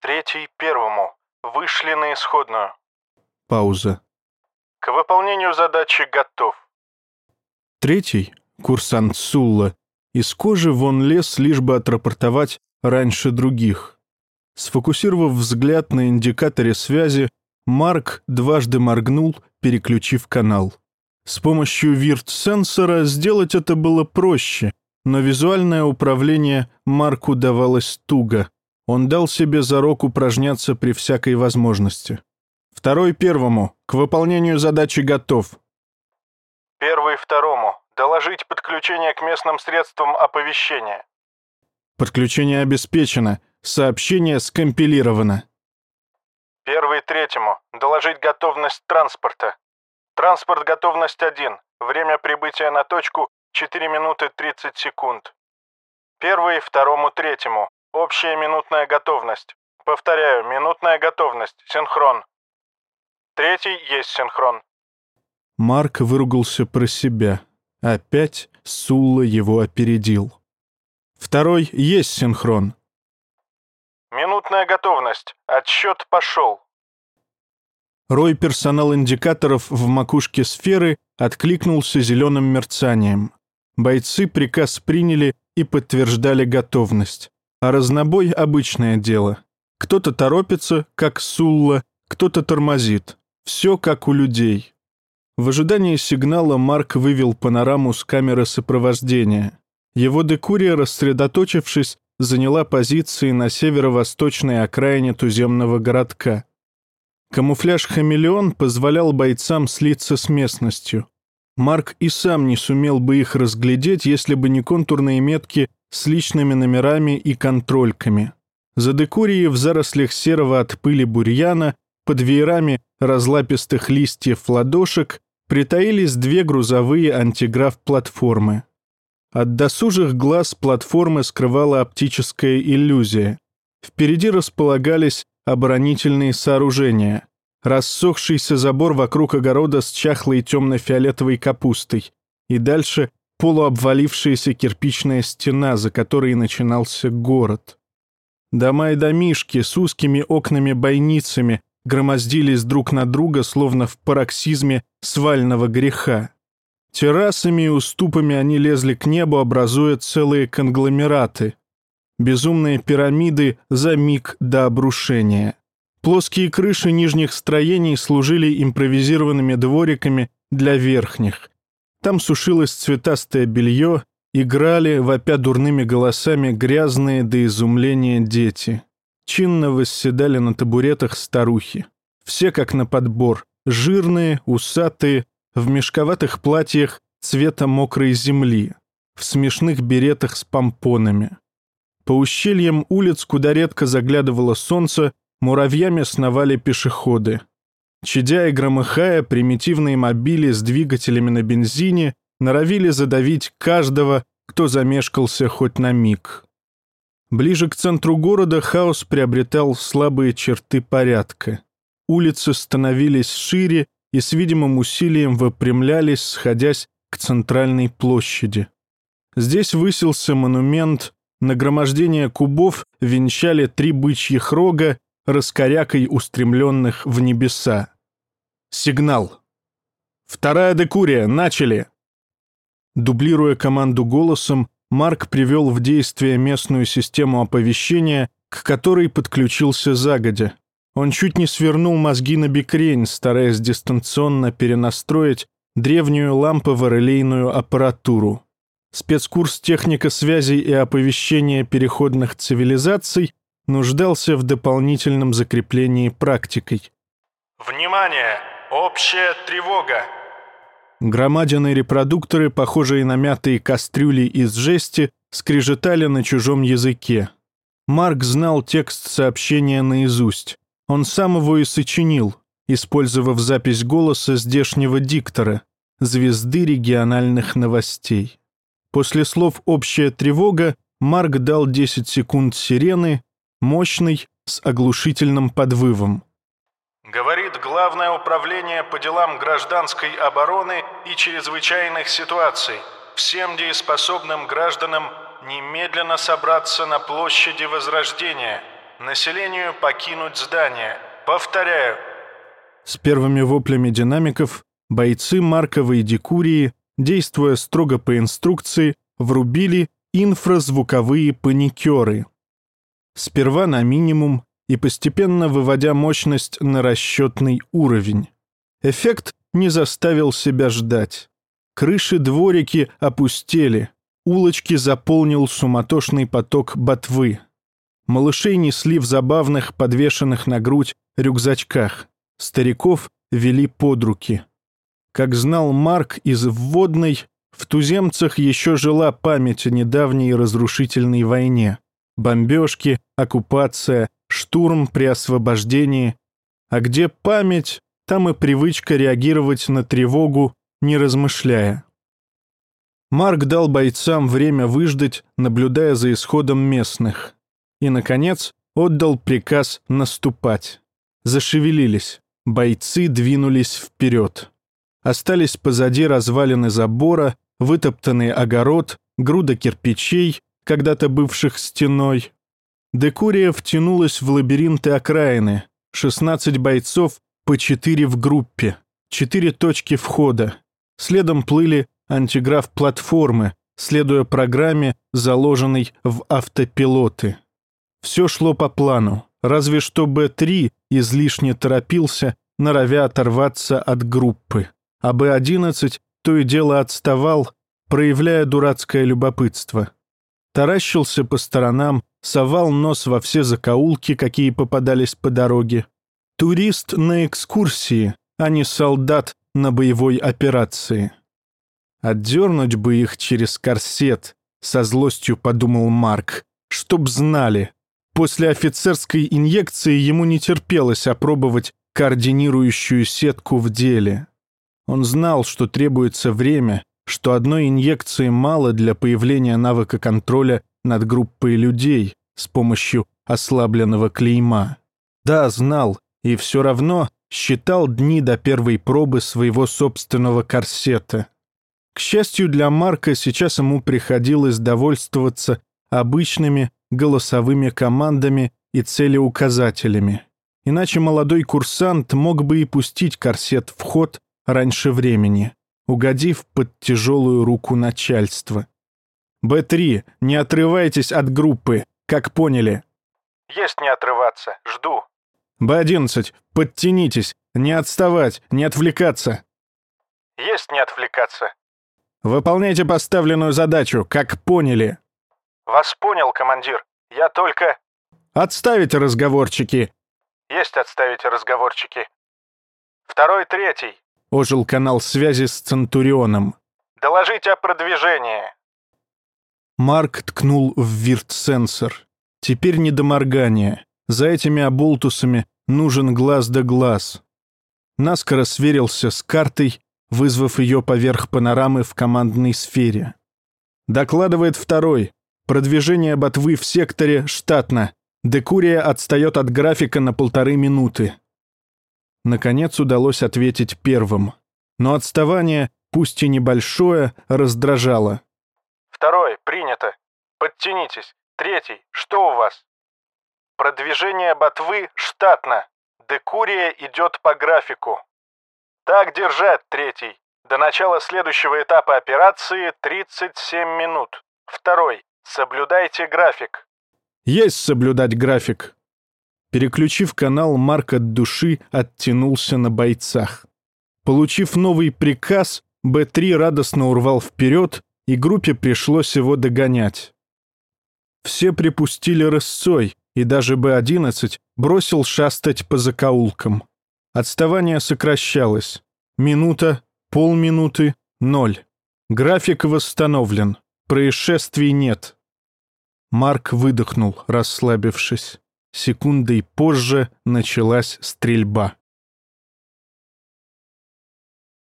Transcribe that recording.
Третий первому. Вышли на исходную. Пауза. К выполнению задачи готов. Третий, курсант Сулла, из кожи вон лез, лишь бы отрапортовать раньше других. Сфокусировав взгляд на индикаторе связи, Марк дважды моргнул, переключив канал. С помощью вирт-сенсора сделать это было проще, но визуальное управление Марку давалось туго. Он дал себе зарок упражняться при всякой возможности. Второй первому. К выполнению задачи готов. Первый второму. Доложить подключение к местным средствам оповещения. Подключение обеспечено. Сообщение скомпилировано. Первый третьему. Доложить готовность транспорта. Транспорт готовность 1. Время прибытия на точку 4 минуты 30 секунд. Первый второму третьему. Общая минутная готовность. Повторяю, минутная готовность. Синхрон. Третий есть синхрон. Марк выругался про себя. Опять Сулла его опередил. Второй есть синхрон. Минутная готовность. Отсчет пошел. Рой персонал индикаторов в макушке сферы откликнулся зеленым мерцанием. Бойцы приказ приняли и подтверждали готовность. А разнобой — обычное дело. Кто-то торопится, как Сулла, кто-то тормозит. Все как у людей. В ожидании сигнала Марк вывел панораму с камеры сопровождения. Его декурия, рассредоточившись, заняла позиции на северо-восточной окраине туземного городка. Камуфляж «Хамелеон» позволял бойцам слиться с местностью. Марк и сам не сумел бы их разглядеть, если бы не контурные метки с личными номерами и контрольками. За декурией в зарослях серого от пыли бурьяна, под веерами разлапистых листьев ладошек, притаились две грузовые антиграф-платформы. От досужих глаз платформы скрывала оптическая иллюзия. Впереди располагались оборонительные сооружения. Рассохшийся забор вокруг огорода с чахлой темно-фиолетовой капустой. И дальше полуобвалившаяся кирпичная стена, за которой начинался город. Дома и домишки с узкими окнами-бойницами громоздились друг на друга, словно в пароксизме свального греха. Террасами и уступами они лезли к небу, образуя целые конгломераты. Безумные пирамиды за миг до обрушения. Плоские крыши нижних строений служили импровизированными двориками для верхних. Там сушилось цветастое белье, играли, вопя дурными голосами, грязные до изумления дети. Чинно восседали на табуретах старухи. Все как на подбор, жирные, усатые, в мешковатых платьях цвета мокрой земли, в смешных беретах с помпонами. По ущельям улиц, куда редко заглядывало солнце, муравьями сновали пешеходы. Чадя и громыхая, примитивные мобили с двигателями на бензине норовили задавить каждого, кто замешкался хоть на миг. Ближе к центру города хаос приобретал слабые черты порядка. Улицы становились шире и с видимым усилием выпрямлялись, сходясь к центральной площади. Здесь высился монумент, нагромождение кубов венчали три бычьих рога, раскорякой устремленных в небеса. Сигнал. «Вторая декурия, начали!» Дублируя команду голосом, Марк привел в действие местную систему оповещения, к которой подключился загодя. Он чуть не свернул мозги на бикрень, стараясь дистанционно перенастроить древнюю лампово-релейную аппаратуру. Спецкурс техника связи и оповещения переходных цивилизаций нуждался в дополнительном закреплении практикой. Внимание! Общая тревога! Громадины репродукторы, похожие на мятые кастрюли из жести, скрежетали на чужом языке. Марк знал текст сообщения наизусть. Он сам его и сочинил, использовав запись голоса здешнего диктора, звезды региональных новостей. После слов «общая тревога» Марк дал 10 секунд сирены, мощный, с оглушительным подвывом. Говорит Главное управление по делам гражданской обороны и чрезвычайных ситуаций. Всем дееспособным гражданам немедленно собраться на площади Возрождения. Населению покинуть здание. Повторяю. С первыми воплями динамиков бойцы Марковой Декурии, действуя строго по инструкции, врубили инфразвуковые паникеры. Сперва на минимум и постепенно выводя мощность на расчетный уровень. Эффект не заставил себя ждать. Крыши-дворики опустели, улочки заполнил суматошный поток ботвы. Малышей несли в забавных, подвешенных на грудь рюкзачках. Стариков вели под руки. Как знал Марк из вводной, в туземцах еще жила память о недавней разрушительной войне. Бомбежки, оккупация, штурм при освобождении. А где память, там и привычка реагировать на тревогу, не размышляя. Марк дал бойцам время выждать, наблюдая за исходом местных. И, наконец, отдал приказ наступать. Зашевелились. Бойцы двинулись вперед. Остались позади развалины забора, вытоптанный огород, груда кирпичей, когда-то бывших стеной. Декурия втянулась в лабиринты окраины. 16 бойцов по 4 в группе. Четыре точки входа. Следом плыли антиграф-платформы, следуя программе, заложенной в автопилоты. Все шло по плану, разве что Б-3 излишне торопился, норовя оторваться от группы. А Б-11 то и дело отставал, проявляя дурацкое любопытство. Таращился по сторонам, совал нос во все закоулки, какие попадались по дороге. Турист на экскурсии, а не солдат на боевой операции. Отдернуть бы их через корсет, со злостью подумал Марк, чтоб знали. После офицерской инъекции ему не терпелось опробовать координирующую сетку в деле. Он знал, что требуется время, что одной инъекции мало для появления навыка контроля над группой людей с помощью ослабленного клейма. Да, знал, и все равно считал дни до первой пробы своего собственного корсета. К счастью для Марка, сейчас ему приходилось довольствоваться обычными голосовыми командами и целеуказателями. Иначе молодой курсант мог бы и пустить корсет в ход раньше времени, угодив под тяжелую руку начальства. «Б-3, не отрывайтесь от группы, как поняли». «Есть не отрываться, жду». «Б-11, подтянитесь, не отставать, не отвлекаться». «Есть не отвлекаться». «Выполняйте поставленную задачу, как поняли». «Вас понял, командир. Я только...» «Отставить разговорчики». «Есть отставить разговорчики». «Второй, третий». Ожил канал связи с Центурионом. «Доложите о продвижении». Марк ткнул в вирт-сенсор. Теперь не до моргания. За этими оболтусами нужен глаз да глаз. Наскоро сверился с картой, вызвав ее поверх панорамы в командной сфере. Докладывает второй. Продвижение ботвы в секторе штатно. Декурия отстает от графика на полторы минуты. Наконец удалось ответить первым. Но отставание, пусть и небольшое, раздражало. Второй, принято. Подтянитесь. Третий, что у вас? Продвижение ботвы штатно. Декурия идет по графику. Так держать, третий. До начала следующего этапа операции 37 минут. Второй. Соблюдайте график. Есть соблюдать график. Переключив канал, Марк от души оттянулся на бойцах. Получив новый приказ, Б-3 радостно урвал вперед, и группе пришлось его догонять. Все припустили рысцой, и даже Б-11 бросил шастать по закоулкам. Отставание сокращалось. Минута, полминуты, ноль. График восстановлен. Происшествий нет. Марк выдохнул, расслабившись. Секундой позже началась стрельба.